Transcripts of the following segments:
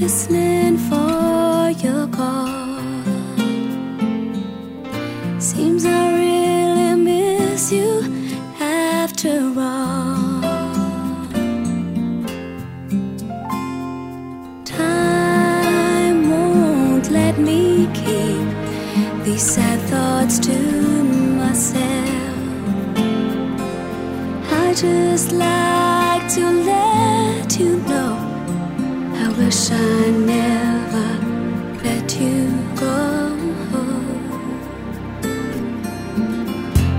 listening for your call. Seems I really miss you after all. Time won't let me keep these sad thoughts to myself. I just like to let you know wish I never let you go.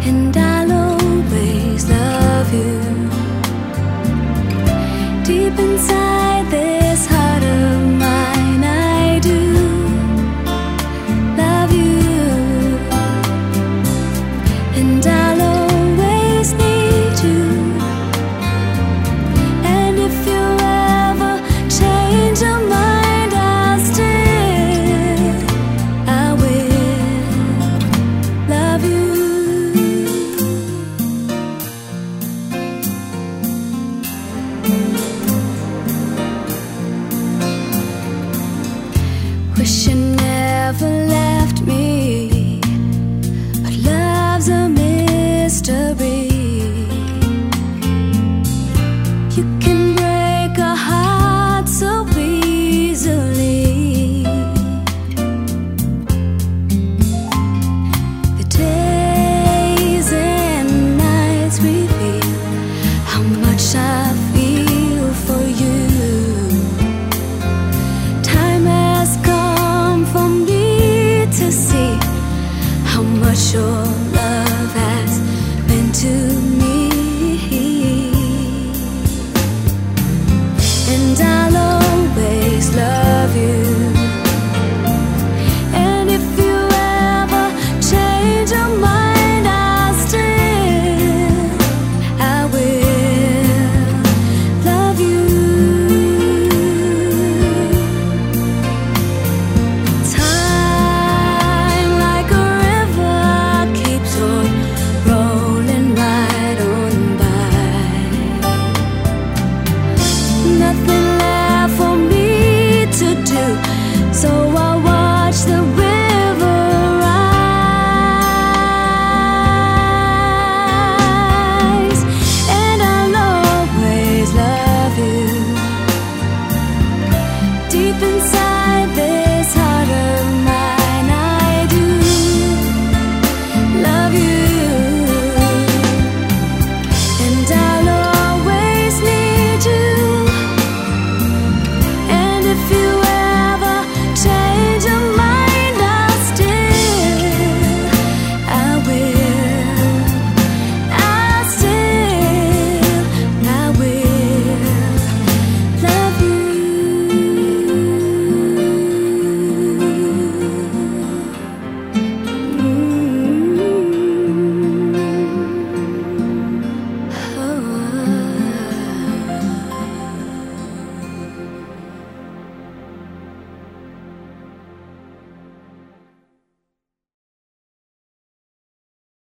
And I'll always love you deep inside shine.